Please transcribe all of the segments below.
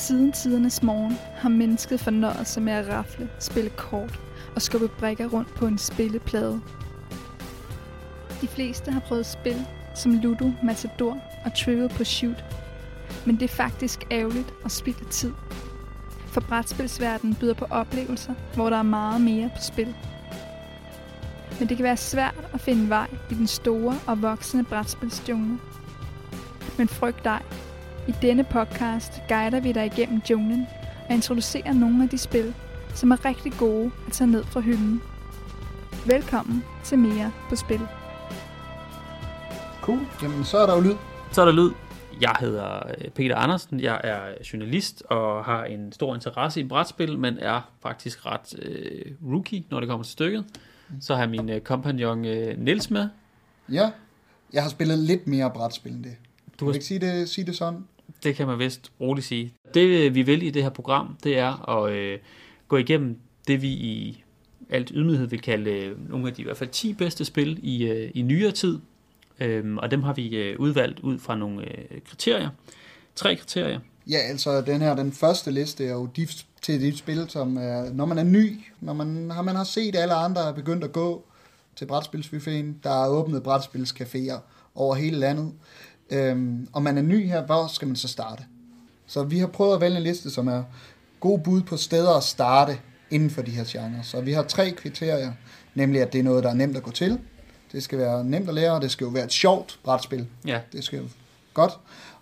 Siden tidernes morgen har mennesket fornøjet sig med at rafle, spille kort og skubbe brikker rundt på en spilleplade. De fleste har prøvet spil som Ludo, Matador og Trivial Pursuit. Men det er faktisk ærgerligt og spilde tid. For brætspilsverdenen byder på oplevelser, hvor der er meget mere på spil. Men det kan være svært at finde vej i den store og voksende brætspilsjungle. Men frygt dig, i denne podcast guider vi dig igennem junglen og introducerer nogle af de spil, som er rigtig gode at tage ned fra hylden. Velkommen til mere på spil. Cool. Jamen, så er der jo lyd. Så er der lyd. Jeg hedder øh, Peter Andersen, jeg er journalist og har en stor interesse i brætspil, men er faktisk ret øh, rookie, når det kommer til stykket. Så har jeg min øh, kompagnon øh, Niels med. Ja, jeg har spillet lidt mere brætspil end det. Du kan ikke sige det, sige det sådan? det kan man vist roligt sige. Det øh, vi vil i det her program, det er at øh, gå igennem det vi i alt ydmyghed vil kalde øh, nogle af de i hvert fald 10 bedste spil i, øh, i nyere tid. Øhm, og dem har vi øh, udvalgt ud fra nogle øh, kriterier. Tre kriterier. Ja, altså den her, den første liste er jo de, til de spil, som er, når man er ny, når man har, man har set alle andre er begyndt at gå til brætspilsbuffeten, der er åbnet brætspilscaféer over hele landet, øhm, og man er ny her, hvor skal man så starte? Så vi har prøvet at vælge en liste, som er gode bud på steder at starte inden for de her genrer. Så vi har tre kriterier, nemlig at det er noget, der er nemt at gå til, det skal være nemt at lære, og det skal jo være et sjovt brætspil, Ja, det skal jo godt.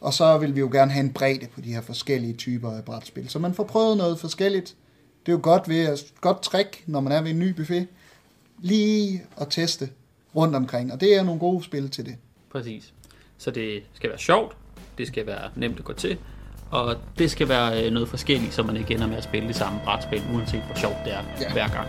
Og så vil vi jo gerne have en bredde på de her forskellige typer af brætspil. Så man får prøvet noget forskelligt. Det er jo godt ved at godt trick, når man er ved en ny buffet, lige at teste rundt omkring. Og det er nogle gode spil til det. præcis. Så det skal være sjovt, det skal være nemt at gå til, og det skal være øh, noget forskelligt, så man ikke ender med at spille det samme brætspil, uanset hvor sjovt det er Ja. ja. hver gang.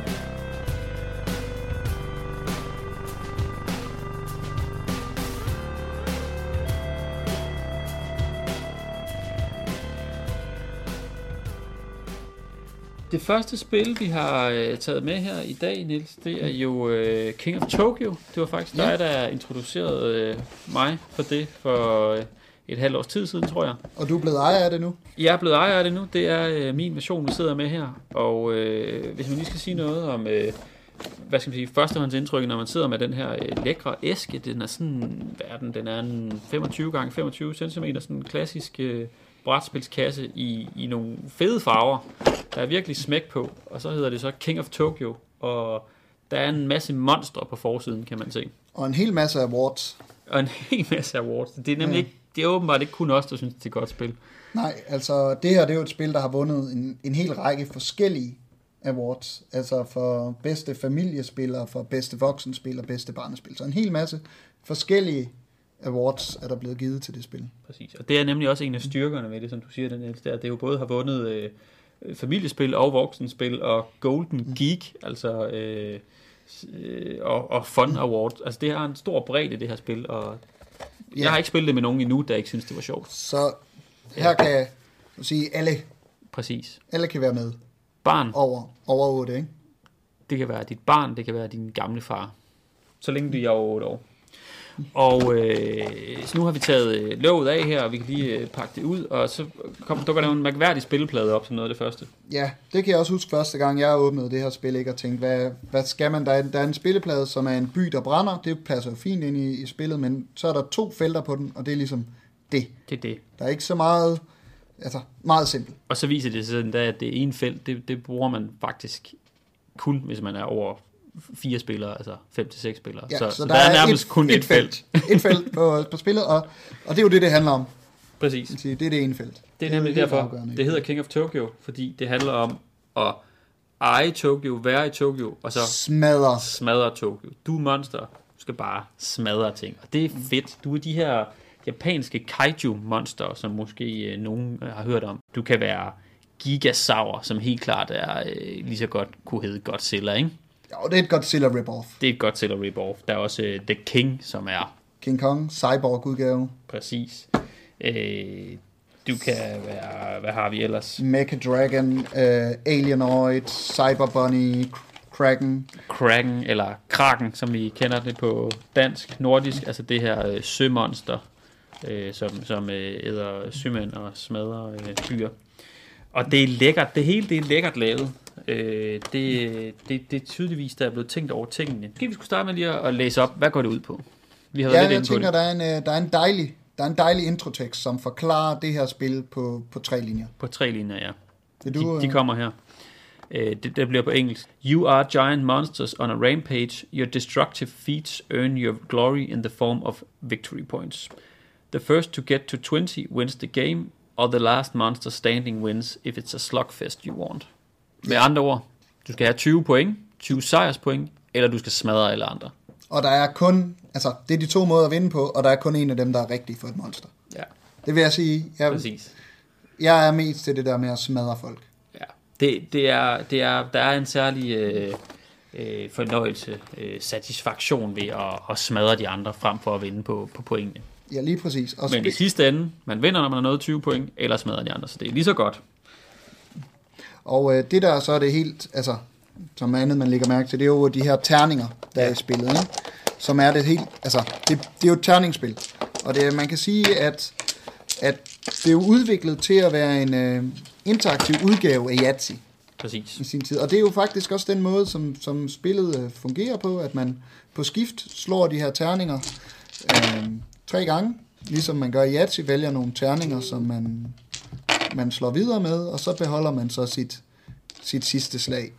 Det første spil, vi har øh, taget med her i dag, Nils, det er jo øh, King of Tokyo. Det var faktisk Ja. dig, der introducerede øh, mig for det for øh, et halvt års tid siden, tror jeg. Og du er blevet ejer af det nu? Jeg er blevet ejer af det nu. Det er øh, min version, vi sidder med her. Og øh, hvis man lige skal sige noget om, øh, hvad skal man sige, førstehåndsindtryk, når man sidder med den her øh, lækre æske, den er sådan, hvad er den? Den er en 25 gange 25 cm, sådan en klassisk øh, brætspilskasse i, i nogle fede farver. Der er virkelig smæk på. Og så hedder det så King of Tokyo. Og der er en masse monstre på forsiden, kan man se. Og en hel masse awards. Og en hel masse awards. Det er nemlig Ja. ikke, det er åbenbart ikke kun os, der synes, det er et godt spil. Nej, altså det her det er jo et spil, der har vundet en, en hel række forskellige awards. Altså for bedste familiespil, og for bedste voksenspil og bedste barnespil. Så en hel masse forskellige awards er der blevet givet til det spil. Præcis, og det er nemlig også en af styrkerne ved det, som du siger, den at det jo både har vundet øh, familiespil og voksenspil og Golden Geek, altså øh, øh, og, og Fun Award. Altså det har en stor bredde, det her spil, og Ja. jeg har ikke spillet det med nogen endnu, der ikke synes, det var sjovt. Så her kan jeg sige, alle, Præcis. alle kan være med Barn, over, over 8, ikke? det kan være dit barn, det kan være din gamle far. Så længe du er over 8 år. Og øh, så nu har vi taget øh, låget af her, og vi kan lige øh, pakke det ud, og så kom, dukker der en mærkværdig spilleplade op som noget af det første. Ja, det kan jeg også huske første gang, jeg åbnede det her spil, ikke? Og tænkte, hvad, hvad skal man? Der er, der er en spilleplade, som er en by, der brænder. Det passer jo fint ind i, i spillet, men så er der to felter på den, og det er ligesom det. Det er det. Der er ikke så meget, altså meget simpelt. Og så viser det sig endda, at det ene felt, det, det bruger man faktisk kun, hvis man er over fire spillere, altså fem til seks spillere. Ja, så, så, der, der er nærmest et, kun et, felt. et felt på, på spillet, og, og det er jo det, det handler om. Præcis. Det er det ene felt. Det er nemlig helt derfor, afgørende, det hedder King of Tokyo, fordi det handler om at eje Tokyo, være i Tokyo, og så Smadrer. smadre Tokyo. Du er monster, du skal bare smadre ting. Og det er fedt. Du er de her japanske kaiju-monster, som måske øh, nogen har hørt om. Du kan være Gigasaur, som helt klart er øh, lige så godt kunne hedde Godzilla, ikke? Jo, det er et Godzilla rip-off. Det er et Godzilla rip-off. Der er også øh, The King, som er King Kong, Cyborg-udgave. præcis. Øh, du kan være, hvad har vi ellers? Mecha Dragon, uh, Alienoid, Cyber Bunny, Kraken. Kraken, eller Kraken, som vi kender det på dansk, nordisk, altså det her øh, sømonster, øh, som, som øh, æder sømænd og smadrer øh, byer. Og det er lækkert. Det hele det er lækkert lavet. Øh, det, det, det er tydeligvis, der er blevet tænkt over tingene. Måske vi skulle starte med lige at læse op, hvad går det ud på? Vi har Ja, lidt jeg tænker, det. der er, en, øh, der, er en dejlig, der er en dejlig introtekst, som forklarer det her spil på, på tre linjer. På tre linjer, ja. Vil du, De, de øh, kommer her. Øh, det, det bliver på engelsk. You are giant monsters on a rampage. Your destructive feats earn your glory in the form of victory points. The first to get to 20 wins the game, or the last monster standing wins if it's a slugfest you want. Med andre ord, du skal have 20 point, 20 sejrspoint, eller du skal smadre alle andre. Og der er kun, altså det er de to måder at vinde på, og der er kun en af dem, der er rigtig for et monster. Ja, Det vil jeg sige, jeg, præcis. jeg er mest til det der med at smadre folk. Ja. Det, det er, det er, der er en særlig øh, øh, fornøjelse, øh, satisfaktion ved at, at smadre de andre, frem for at vinde på, på pointene. Ja, lige præcis. Og Men i sidste ende, man vinder, når man har nået 20 point, eller smadrer de andre, så det er lige så godt. Og øh, det der så er det helt, altså, som andet man lægger mærke til, det er jo de her terninger, der er i spillet, ikke? som er det helt, altså, det, det er jo et terningsspil. Og det, man kan sige, at, at det er jo udviklet til at være en øh, interaktiv udgave af Yahtzee Præcis. i sin tid. Og det er jo faktisk også den måde, som, som spillet øh, fungerer på, at man på skift slår de her terninger øh, tre gange, ligesom man gør i Yahtzee, vælger nogle terninger, som man, man slår videre med, og så beholder man så sit, sit sidste slag.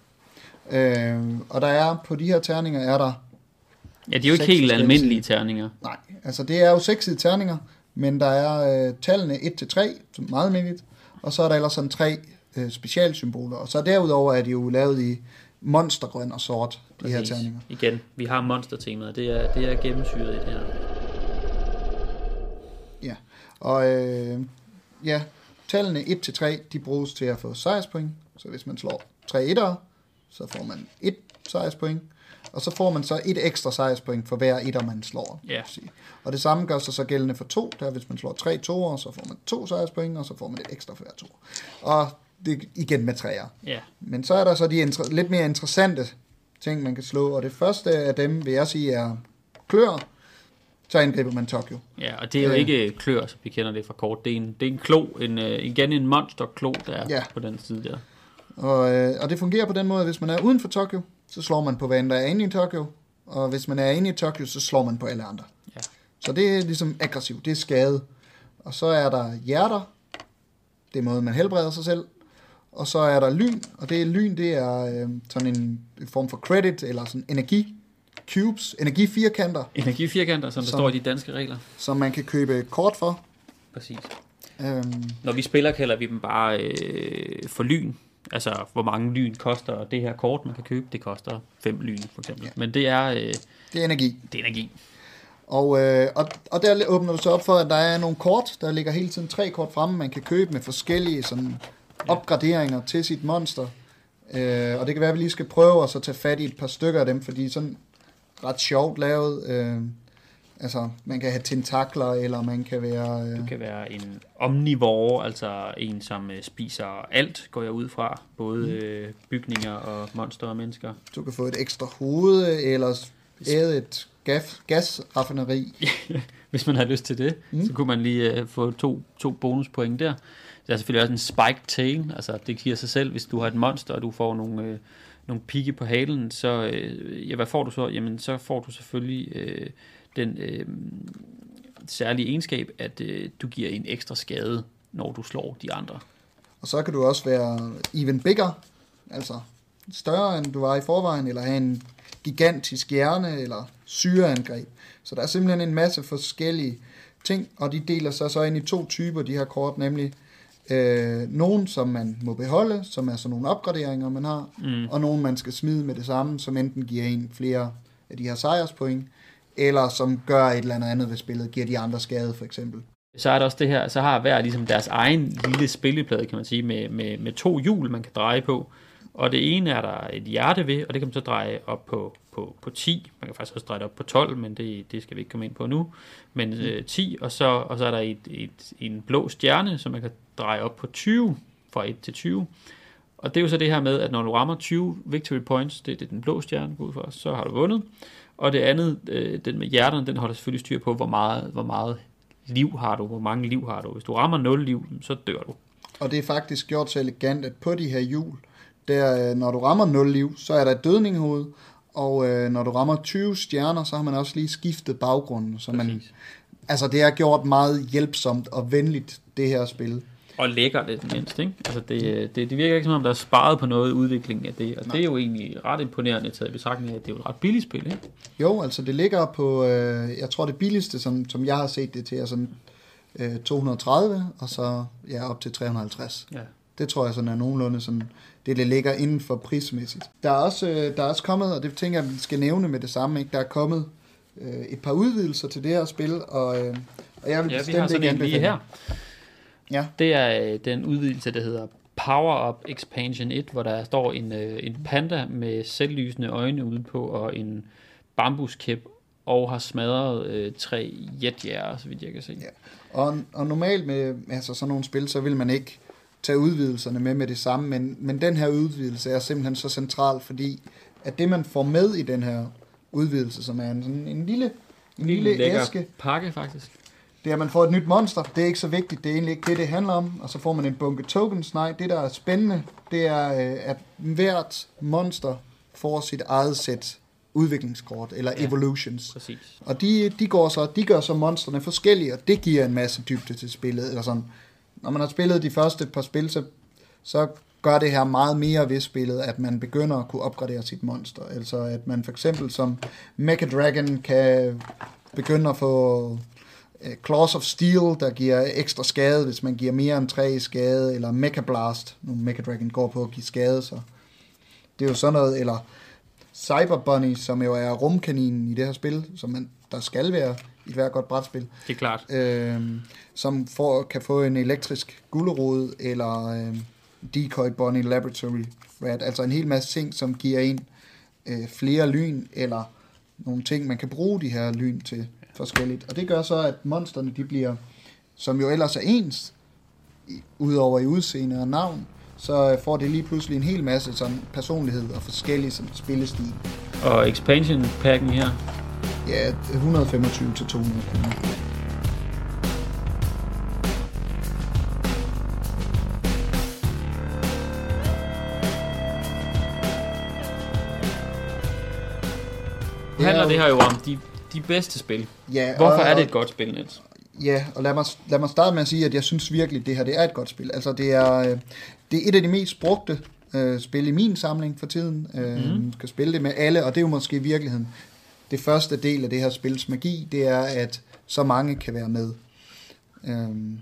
Øh, og der er, på de her terninger er der, Ja, de er jo ikke helt almindelige terninger. nej, altså det er jo seksede terninger, men der er øh, tallene 1-3, som er meget almindeligt, og så er der ellers sådan tre øh, specialsymboler, og så derudover er de jo lavet i monstergrøn og sort, de her Præcis. terninger. Igen, vi har monstertemaet. Det er, det er gennemsyret i det her. Og øh, ja, tallene 1-3, de bruges til at få sejrspoint, så hvis man slår 3 etter, så får man et sejrspoint, og så får man så et ekstra sejrspoint for hver etter, man slår. Man sige. Og det samme gør sig så gældende for to, der hvis man slår tre toer, så får man to sejrspoint, og så får man et ekstra for hver to. Og det igen med træer. Ja, Men så er der så de inter- lidt mere interessante ting, man kan slå, og det første af dem, vil jeg sige, er klør. Så angriber man Tokyo. ja og det er jo Øh. ikke klør, som vi kender det fra kort. Det er en, det er en klo, en, øh, igen en monsterklo, der er Ja. på den side der. Og, øh, og det fungerer på den måde, at hvis man er uden for Tokyo, så slår man på hvad der er inde i Tokyo. Og hvis man er inde i Tokyo, så slår man på alle andre. Ja. Så det er ligesom aggressivt, det er skade. Og så er der hjerter, det er måden, man helbreder sig selv. Og så er der lyn, og det er lyn, det er øh, sådan en, en form for credit, eller sådan energi cubes, energifirkanter, Energifirkanter, som der Som- står i de danske regler. som man kan købe kort for. Præcis. Øhm, Når vi spiller, kalder vi dem bare øh, for lyn. Altså, hvor mange lyn koster det her kort, man kan købe. Det koster 5 lyn, for eksempel. Ja. Men det er, øh, det er energi. det er energi. Og, øh, og, og der åbner du så op for, at der er nogle kort, der ligger hele tiden tre kort fremme, man kan købe med forskellige sådan, opgraderinger til sit monster. Øh, og det kan være, at vi lige skal prøve at så tage fat i et par stykker af dem, fordi sådan ret sjovt lavet. Øh, altså, man kan have tentakler, eller man kan være... Øh, Du kan være en omnivore, altså en, som øh, spiser alt, går jeg ud fra. Både øh, bygninger og monster og mennesker. du kan få et ekstra hoved, eller æde et gas, gasraffineri. Hvis man har lyst til det, mm. så kunne man lige øh, få to, to bonuspoint der. Der er selvfølgelig også en spiked tail, altså det giver sig selv, hvis du har et monster, og du får nogle, øh, nogle pigge på halen, så øh, ja, hvad får du så? Jamen så får du selvfølgelig øh, den øh, særlige egenskab, at øh, du giver en ekstra skade, når du slår de andre. Og så kan du også være even bigger, altså større end du var i forvejen, eller have en gigantisk hjerne, eller syreangreb. Så der er simpelthen en masse forskellige ting, og de deler sig så ind i to typer, de her kort, nemlig øh, nogen, som man må beholde, som er sådan nogle opgraderinger, man har, Mm. og nogen, man skal smide med det samme, som enten giver en flere af de her sejrspoint, eller som gør et eller andet andet ved spillet, giver de andre skade for eksempel. Så er der også det her, så har hver ligesom deres egen lille spilleplade, kan man sige, med, med, med to hjul, man kan dreje på. Og det ene er der et hjerte ved, og det kan man så dreje op på, på, på 10. Man kan faktisk også dreje det op på 12, men det, det skal vi ikke komme ind på nu. Men øh, 10, og så, og så er der et, et, en blå stjerne, som man kan dreje op på 20, fra 1 til 20. Og det er jo så det her med, at når du rammer 20 victory points, det, det er den blå stjerne, ud for, så har du vundet. Og det andet, øh, den med hjerterne, den holder selvfølgelig styr på, hvor meget, hvor meget liv har du, hvor mange liv har du. Hvis du rammer 0 liv, så dør du. og det er faktisk gjort så elegant, at på de her hjul, der, øh, når du rammer 0 liv, så er der et dødninghoved, og øh, når du rammer 20 stjerner, så har man også lige skiftet baggrunden. Så man, altså det er gjort meget hjælpsomt og venligt, det her spil. Og lækker det mindst, ikke? Altså det, det, det virker ikke som om, der er sparet på noget udvikling af det, og Nej. det er jo egentlig ret imponerende taget i betragtning af, at det er jo et ret billigt spil, ikke? Jo, altså det ligger på, øh, jeg tror det billigste, som, som jeg har set det til, er sådan øh, 230, og så ja, op til 350. Ja. Det tror jeg sådan er nogenlunde sådan, det, det ligger inden for prismæssigt. Der er også, øh, der er også kommet, og det tænker jeg, vi skal nævne med det samme, ikke? der er kommet øh, et par udvidelser til det her spil, og, øh, og jeg vil Ja, vi bestemt har sådan ikke lige her. Ja, Det er øh, den udvidelse, der hedder Power Up Expansion 1, hvor der står en, øh, en panda med selvlysende øjne ude på, og en bambuskæp, og har smadret øh, tre jetjæger, så vidt jeg kan se. Ja. Og, og normalt med altså sådan nogle spil, så vil man ikke tage udvidelserne med med det samme, men, men den her udvidelse er simpelthen så central, fordi at det man får med i den her udvidelse, som er en, sådan en lille, en lille lækker æske, pakke, faktisk. det er, at man får et nyt monster. Det er ikke så vigtigt, det er egentlig ikke det, det handler om. Og så får man en bunke tokens. Nej, det der er spændende, det er, øh, at hvert monster får sit eget sæt udviklingskort, eller Ja. evolutions. Præcis. Og de, de, går så, de gør så monstrene forskellige, og det giver en masse dybde til spillet. Eller sådan. Når man har spillet de første par spil, så, så gør det her meget mere ved spillet, at man begynder at kunne opgradere sit monster. Altså at man for eksempel som Mecha Dragon kan begynde at få øh, Claws of Steel, der giver ekstra skade, hvis man giver mere end 3 i skade, eller Mecha Blast, nu Mecha Dragon går på at give skade, så det er jo sådan noget, eller Cyber Bunny, som jo er rumkaninen i det her spil, som man, der skal være i hvert godt brætspil, Det er klart. øh, som får, kan få en elektrisk gulerod, eller øh, Decoy Bunny Laboratory Rat, altså en hel masse ting, som giver en øh, flere lyn, eller nogle ting, man kan bruge de her lyn til forskelligt. Og det gør så, at monsterne, de bliver, som jo ellers er ens, udover i udseende og navn, så øh, får det lige pludselig en hel masse sådan personlighed og forskellige sådan, spillestil. Og expansion packen her, Ja, 125 til 200 kroner. handler jo- det her jo om de, de bedste spil. Ja, Hvorfor og, er det et godt spil, Niels? Ja, og lad mig, lad mig starte med at sige, at jeg synes virkelig, at det her det er et godt spil. Altså, det er, øh, det er et af de mest brugte øh, spil i min samling for tiden. Øh, mm. Skal spille det med alle, og det er jo måske i virkeligheden det første del af det her spils magi, det er, at så mange kan være med. Øhm,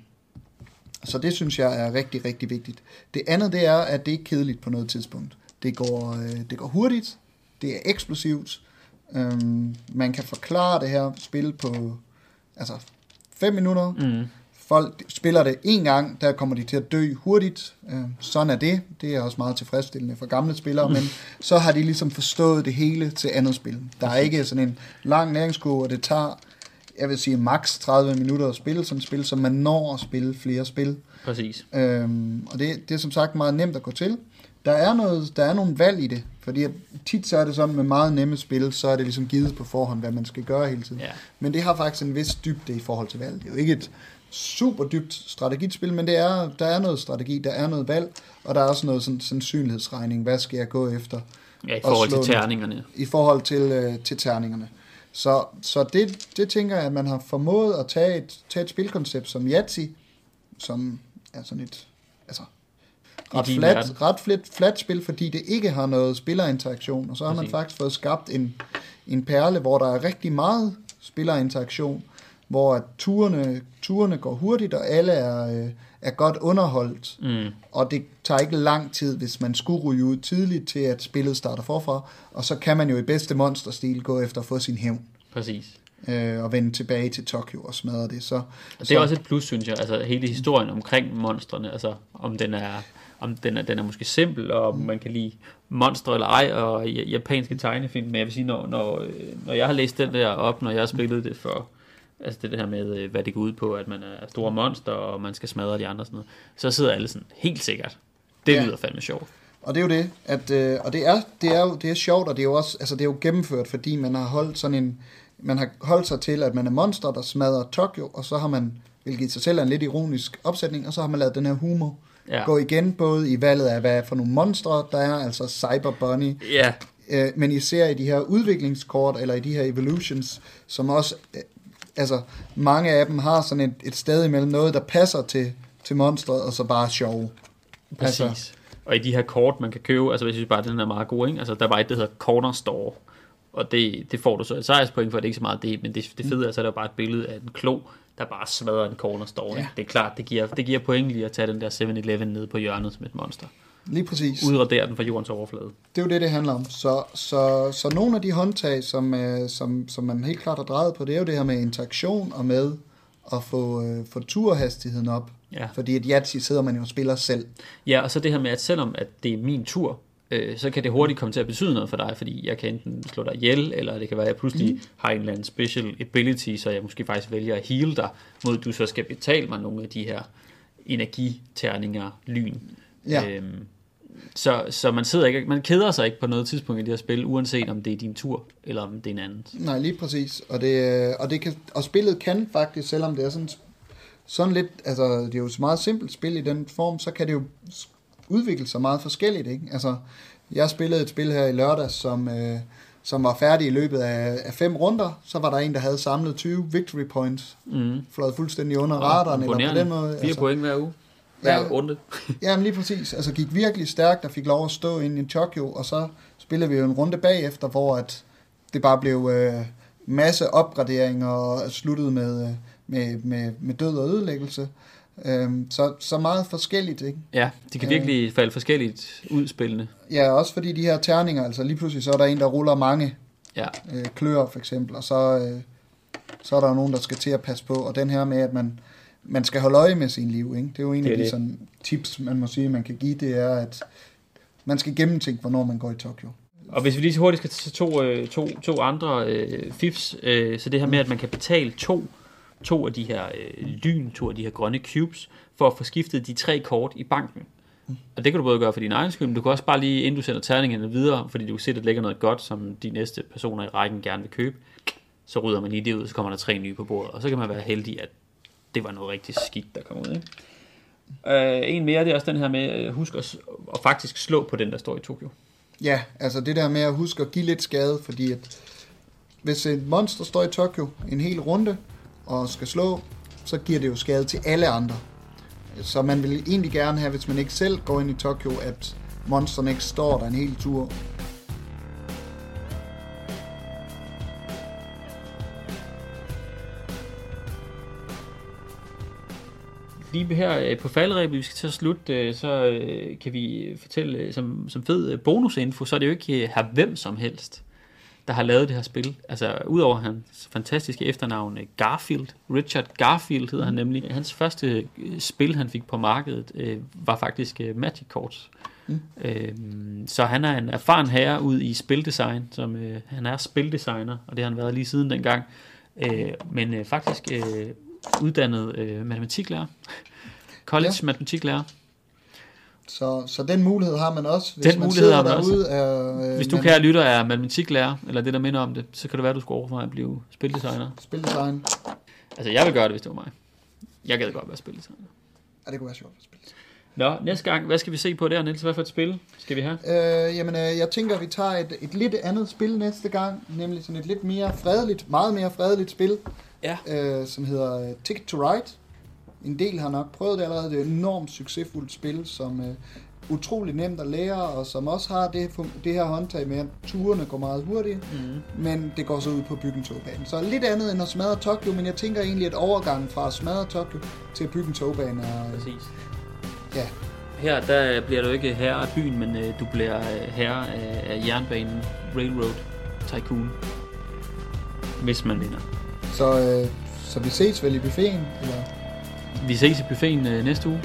så det synes jeg er rigtig, rigtig vigtigt. Det andet, det er, at det ikke er kedeligt på noget tidspunkt. Det går, øh, det går hurtigt, det er eksplosivt, øhm, man kan forklare det her spil på altså 5 minutter, Mm folk spiller det en gang, der kommer de til at dø hurtigt. Øh, sådan er det. Det er også meget tilfredsstillende for gamle spillere, men så har de ligesom forstået det hele til andet spil. Der er ikke sådan en lang læringskurve, og det tager, jeg vil sige, maks 30 minutter at spille sådan et spil, så man når at spille flere spil. Præcis. Øhm, og det, det er som sagt meget nemt at gå til. Der er, noget, der er nogle valg i det, fordi tit så er det sådan med meget nemme spil, så er det ligesom givet på forhånd, hvad man skal gøre hele tiden. Ja. Men det har faktisk en vis dybde i forhold til valg. Det er jo ikke et super dybt strategispil, men det er, der er noget strategi, der er noget valg, og der er også noget sådan, sandsynlighedsregning. Hvad skal jeg gå efter Ja, i forhold til terningerne. i forhold til, øh, til terningerne? Så, så det, det tænker jeg, at man har formået at tage et, tage et spilkoncept som Yahtzee, som er sådan et altså, ret, flat, verden. ret flat, flat spil, fordi det ikke har noget spillerinteraktion, og så har man faktisk fået skabt en, en perle, hvor der er rigtig meget spillerinteraktion, hvor at turene, turene går hurtigt, og alle er, øh, er godt underholdt, Mm. og det tager ikke lang tid, hvis man skulle ryge ud tidligt til, at spillet starter forfra, og så kan man jo i bedste monsterstil gå efter at få sin hævn, Præcis. øh, og vende tilbage til Tokyo og smadre det. Så, Og det så, er også et plus, synes jeg. Altså hele historien omkring monstrene. Altså om den er, om den er, den er måske simpel, og om man kan lide monstre eller ej, og ja- japanske tegnefilm. Men jeg vil sige, når, når, øh, når jeg har læst den der op, når jeg har spillet det for, altså det der med, øh, hvad det går ud på, at man er store monster, og man skal smadre de andre og sådan noget, så sidder alle sådan, helt sikkert. Det Ja. lyder fandme sjovt. Og det er jo det, at, øh, og det er, det er jo det er sjovt, og det er jo også, altså det er jo gennemført, fordi man har holdt sådan en, man har holdt sig til, at man er monster, der smadrer Tokyo, og så har man, hvilket i sig selv er en lidt ironisk opsætning, og så har man lavet den her humor Ja. gå igen, både i valget af, hvad for nogle monstre der er, altså Cyber Bunny, Ja, øh, men især i de her udviklingskort, eller i de her evolutions, som også, øh, altså mange af dem har sådan et, et sted imellem noget, der passer til, til monstret, og så bare sjov. præcis. Altså- Og i de her kort, man kan købe, altså jeg synes bare, den er meget god, ikke? Altså der er bare et, der hedder Corner Store, og det, det får du så et sejrspoint for, det er ikke så meget det, men det, det fede er, så er der bare et billede af en klo, der bare smadrer en corner store. Ja. Ja. Det er klart, det giver, det giver point lige at tage den der 7-Eleven nede på hjørnet som et monster. Lige præcis. Udradere den fra jordens overflade. Det er jo det, det handler om. Så, så, så nogle af de håndtag, som, øh, som, som man helt klart har drejet på, det er jo det her med interaktion og med at få, øh, få turhastigheden op. Ja. Fordi at Yahtzee sidder man jo og spiller selv. Ja, og så det her med, at selvom at det er min tur, øh, så kan det hurtigt komme til at betyde noget for dig, fordi jeg kan enten slå dig ihjel, eller det kan være, at jeg pludselig mm. har en eller anden special ability, så jeg måske faktisk vælger at heal dig, mod at du så skal betale mig nogle af de her energiterninger, lyn. Ja. Øhm, så, så man sidder ikke, man keder sig ikke på noget tidspunkt i det her spil, uanset om det er din tur, eller om det er en anden. Nej, lige præcis. Og, det, øh, og, det kan, og spillet kan faktisk, selvom det er sådan, sådan lidt, altså det er jo et meget simpelt spil i den form, så kan det jo udvikle sig meget forskelligt. Ikke? Altså, jeg spillede et spil her i lørdag, som, øh, som var færdig i løbet af, af fem runder. Så var der en, der havde samlet 20 victory points, Mm. fløjet fuldstændig under radaren, eller på den måde. Fire point hver uge. Hver Ja. ja. runde. Jamen lige præcis. Altså gik virkelig stærkt og fik lov at stå ind i Tokyo, og så spillede vi jo en runde bagefter, hvor at det bare blev øh, masse opgraderinger og sluttede med, øh, med, med, med død og ødelæggelse. Øhm, så, så meget forskelligt, ikke? Ja, det kan Øh. virkelig falde forskelligt ud spillende. Ja, også fordi de her terninger, altså lige pludselig så er der en, der ruller mange Ja, øh, klør for eksempel, og så, øh, så er der nogen, der skal til at passe på, og den her med, at man, man skal holde øje med sin liv, ikke? det er jo en af de sådan, tips, man må sige, man kan give, det er, at man skal gennemtænke, hvornår man går i Tokyo. Og hvis vi lige så hurtigt skal til to, øh, to, to andre øh, fifs, øh, så det her med, at man kan betale to, to af de her øh, lyn, to af de her grønne cubes, for at få skiftet de tre kort i banken. Og det kan du både gøre for din egen skyld, men du kan også bare lige, inden du sender terningerne videre, fordi du kan se, at der ligger noget godt, som de næste personer i rækken gerne vil købe, så rydder man lige det ud, så kommer der tre nye på bordet, og så kan man være heldig, at det var noget rigtig skidt, der kom ud. Ikke? Øh, en mere, det er også den her med, øh, husk at, at faktisk slå på den, der står i Tokyo. Ja, altså det der med at huske at give lidt skade, fordi at hvis et monster står i Tokyo en hel runde og skal slå, så giver det jo skade til alle andre. Så man vil egentlig gerne have, hvis man ikke selv går ind i Tokyo, at monsterne ikke står der en hel tur. Lige her øh, på faldrebet, vi skal til at slutte, øh, så øh, kan vi fortælle som, som fed bonusinfo, så er det jo ikke her hvem som helst, der har lavet det her spil. Altså udover hans fantastiske efternavn Garfield, Richard Garfield hedder han nemlig. Hans første spil, han fik på markedet, øh, var faktisk Magic Cards. Mm. Øh, så han er en erfaren herre ud i spildesign, som øh, han er spildesigner, og det har han været lige siden dengang. Øh, men øh, faktisk øh, uddannet øh, matematiklærer. College ja. matematiklærer. Så, så den mulighed har man også, hvis Den man mulighed har man derude. Er, øh, Hvis du man kære lytter er matematiklærer, eller det der minder om det, så kan det være, du skal overveje at blive spildesigner. Spildesign, Altså, jeg vil gøre det, hvis det var mig. Jeg gad godt være spildesigner. ja, det kunne være sjovt at spille. Nå, næste gang, hvad skal vi se på der, Niels? Hvad for et spil skal vi have? Øh, jamen, øh, jeg tænker, at vi tager et, et lidt andet spil næste gang, nemlig sådan et lidt mere fredeligt, meget mere fredeligt spil, Ja. øh, som hedder øh, Ticket to Ride. En del har nok prøvet det allerede. Det er et enormt succesfuldt spil, som er utrolig nemt at lære, og som også har det, det her håndtag med, at turene går meget hurtigt, Mm. men det går så ud på at bygge en togbane. Så lidt andet end at smadre Tokyo, men jeg tænker egentlig, at overgangen fra at smadre Tokyo til at bygge en togbane er... Præcis. Ja. Her, der bliver du ikke herre af byen, men øh, du bliver øh, herre af, af jernbanen Railroad Tycoon. Hvis man vinder. Så, øh, så vi ses vel i buffeten, eller... Vi ses i buffeten øh, næste uge.